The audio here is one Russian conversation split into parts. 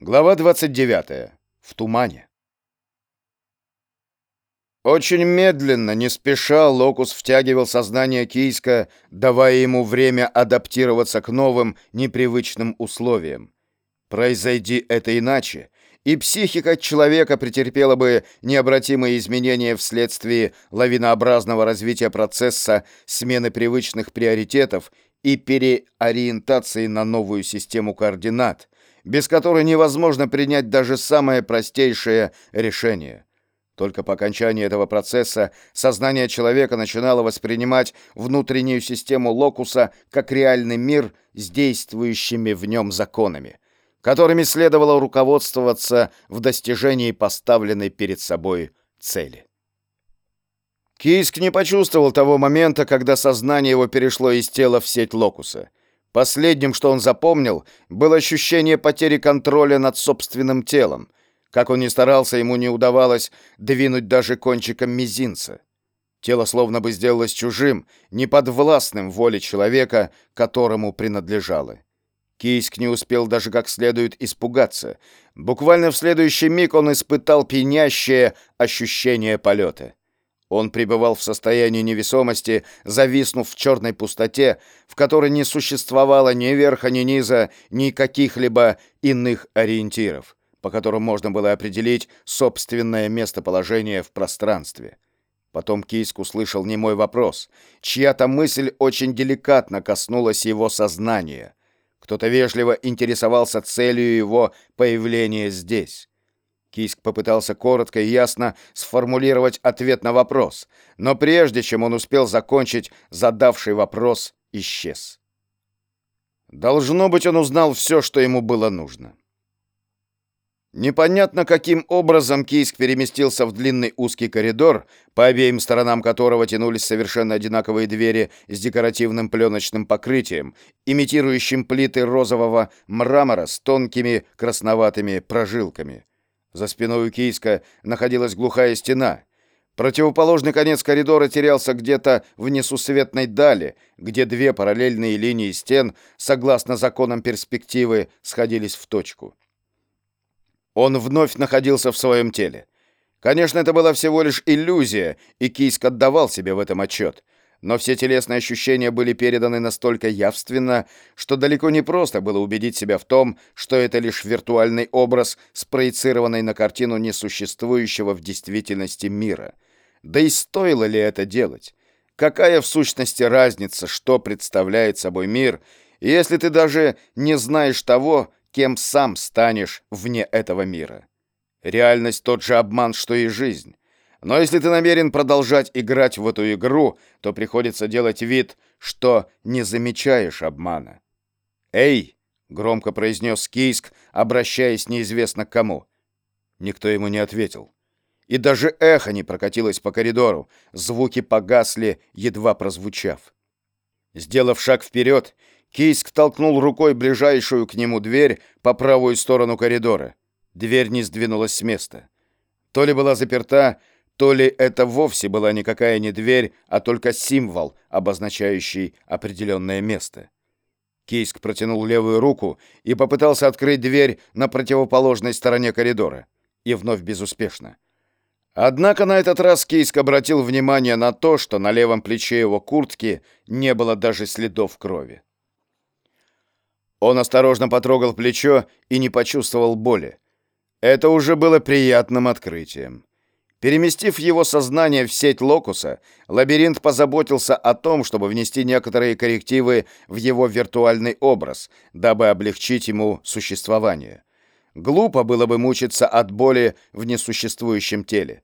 Глава 29. В тумане. Очень медленно, не спеша, Локус втягивал сознание Кийска, давая ему время адаптироваться к новым, непривычным условиям. Произойди это иначе, и психика человека претерпела бы необратимые изменения вследствие лавинообразного развития процесса смены привычных приоритетов и переориентации на новую систему координат, без которой невозможно принять даже самое простейшее решение. Только по окончании этого процесса сознание человека начинало воспринимать внутреннюю систему локуса как реальный мир с действующими в нем законами, которыми следовало руководствоваться в достижении поставленной перед собой цели. Кийск не почувствовал того момента, когда сознание его перешло из тела в сеть локуса. Последним, что он запомнил, было ощущение потери контроля над собственным телом. Как он ни старался, ему не удавалось двинуть даже кончиком мизинца. Тело словно бы сделалось чужим, неподвластным воле человека, которому принадлежало. Кийск не успел даже как следует испугаться. Буквально в следующий миг он испытал пьянящее ощущение полета. Он пребывал в состоянии невесомости, зависнув в черной пустоте, в которой не существовало ни верха, ни низа, ни каких-либо иных ориентиров, по которым можно было определить собственное местоположение в пространстве. Потом Кийск услышал немой вопрос. Чья-то мысль очень деликатно коснулась его сознания. Кто-то вежливо интересовался целью его появления здесь. Кийск попытался коротко и ясно сформулировать ответ на вопрос, но прежде чем он успел закончить, задавший вопрос исчез. Должно быть, он узнал все, что ему было нужно. Непонятно, каким образом Кийск переместился в длинный узкий коридор, по обеим сторонам которого тянулись совершенно одинаковые двери с декоративным пленочным покрытием, имитирующим плиты розового мрамора с тонкими красноватыми прожилками. За спиной у Кийска находилась глухая стена. Противоположный конец коридора терялся где-то в несусветной дали, где две параллельные линии стен, согласно законам перспективы, сходились в точку. Он вновь находился в своем теле. Конечно, это была всего лишь иллюзия, и Кийск отдавал себе в этом отчет — но все телесные ощущения были переданы настолько явственно, что далеко не просто было убедить себя в том, что это лишь виртуальный образ, спроецированный на картину несуществующего в действительности мира. Да и стоило ли это делать? Какая в сущности разница, что представляет собой мир, если ты даже не знаешь того, кем сам станешь вне этого мира? Реальность тот же обман, что и жизнь. Но если ты намерен продолжать играть в эту игру, то приходится делать вид, что не замечаешь обмана. «Эй!» — громко произнес Кийск, обращаясь неизвестно к кому. Никто ему не ответил. И даже эхо не прокатилось по коридору, звуки погасли, едва прозвучав. Сделав шаг вперед, Кийск толкнул рукой ближайшую к нему дверь по правую сторону коридора. Дверь не сдвинулась с места. То ли была заперта, то ли это вовсе была никакая не дверь, а только символ, обозначающий определенное место. Кийск протянул левую руку и попытался открыть дверь на противоположной стороне коридора. И вновь безуспешно. Однако на этот раз Кийск обратил внимание на то, что на левом плече его куртки не было даже следов крови. Он осторожно потрогал плечо и не почувствовал боли. Это уже было приятным открытием. Переместив его сознание в сеть локуса, лабиринт позаботился о том, чтобы внести некоторые коррективы в его виртуальный образ, дабы облегчить ему существование. Глупо было бы мучиться от боли в несуществующем теле.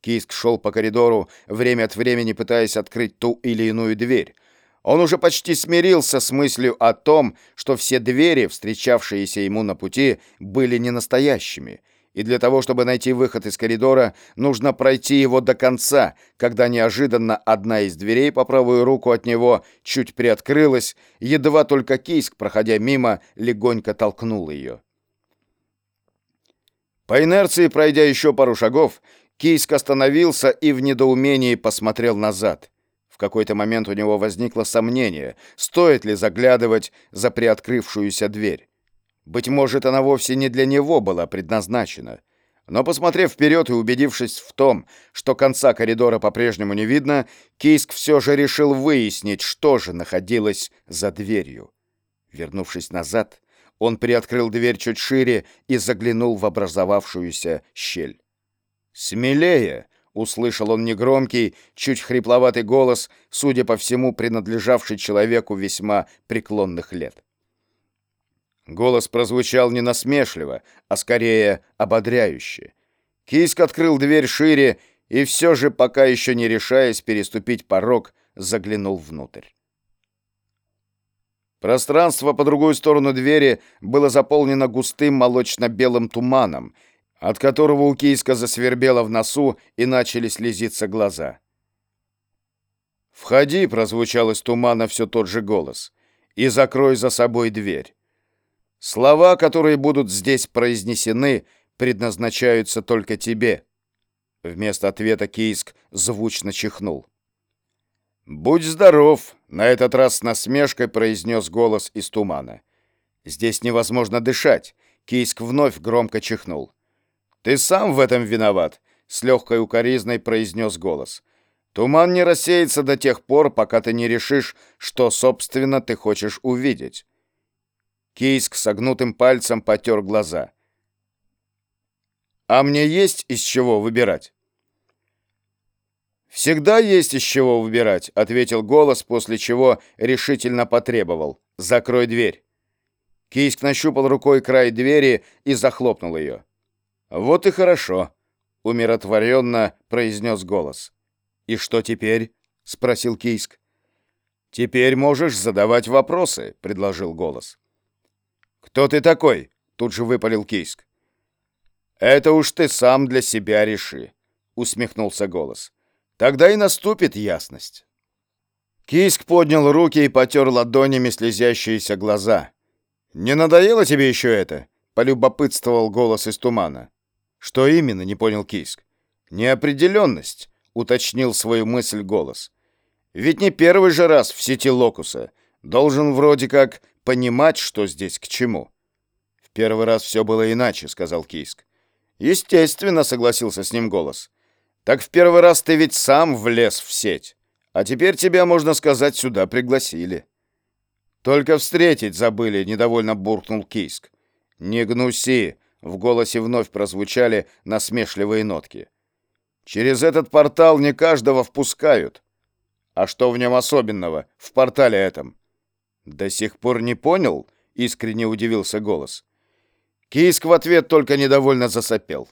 Киск шел по коридору, время от времени пытаясь открыть ту или иную дверь. Он уже почти смирился с мыслью о том, что все двери, встречавшиеся ему на пути, были не настоящими — и для того, чтобы найти выход из коридора, нужно пройти его до конца, когда неожиданно одна из дверей по правую руку от него чуть приоткрылась, едва только Кийск, проходя мимо, легонько толкнул ее. По инерции, пройдя еще пару шагов, Кийск остановился и в недоумении посмотрел назад. В какой-то момент у него возникло сомнение, стоит ли заглядывать за приоткрывшуюся дверь. Быть может, она вовсе не для него была предназначена. Но, посмотрев вперед и убедившись в том, что конца коридора по-прежнему не видно, Кийск все же решил выяснить, что же находилось за дверью. Вернувшись назад, он приоткрыл дверь чуть шире и заглянул в образовавшуюся щель. «Смелее!» — услышал он негромкий, чуть хрипловатый голос, судя по всему, принадлежавший человеку весьма преклонных лет. Голос прозвучал не насмешливо, а скорее ободряюще. Кийск открыл дверь шире и все же, пока еще не решаясь переступить порог, заглянул внутрь. Пространство по другую сторону двери было заполнено густым молочно-белым туманом, от которого у Кийска засвербело в носу и начали слезиться глаза. «Входи», — прозвучал из тумана все тот же голос, — «и закрой за собой дверь». Слова, которые будут здесь произнесены, предназначаются только тебе. Вместо ответа Кийск звучно чихнул. «Будь здоров!» — на этот раз с насмешкой произнес голос из тумана. «Здесь невозможно дышать!» — Кийск вновь громко чихнул. «Ты сам в этом виноват!» — с легкой укоризной произнес голос. «Туман не рассеется до тех пор, пока ты не решишь, что, собственно, ты хочешь увидеть. Кейск согнутым пальцем потер глаза. «А мне есть из чего выбирать?» «Всегда есть из чего выбирать», — ответил голос, после чего решительно потребовал. «Закрой дверь». Кейск нащупал рукой край двери и захлопнул ее. «Вот и хорошо», — умиротворенно произнес голос. «И что теперь?» — спросил Кейск. «Теперь можешь задавать вопросы», — предложил голос. «Кто ты такой?» — тут же выпалил Кийск. «Это уж ты сам для себя реши», — усмехнулся голос. «Тогда и наступит ясность». Кийск поднял руки и потер ладонями слезящиеся глаза. «Не надоело тебе еще это?» — полюбопытствовал голос из тумана. «Что именно?» — не понял Кийск. «Неопределенность», — уточнил свою мысль голос. «Ведь не первый же раз в сети Локуса. Должен вроде как понимать, что здесь к чему. В первый раз все было иначе, сказал Кийск. Естественно, согласился с ним голос. Так в первый раз ты ведь сам влез в сеть, а теперь тебя, можно сказать, сюда пригласили. Только встретить забыли, недовольно буркнул Кийск. Не гнуси, в голосе вновь прозвучали насмешливые нотки. Через этот портал не каждого впускают. А что в нем особенного, в портале этом? «До сих пор не понял?» — искренне удивился голос. Кийск в ответ только недовольно засопел.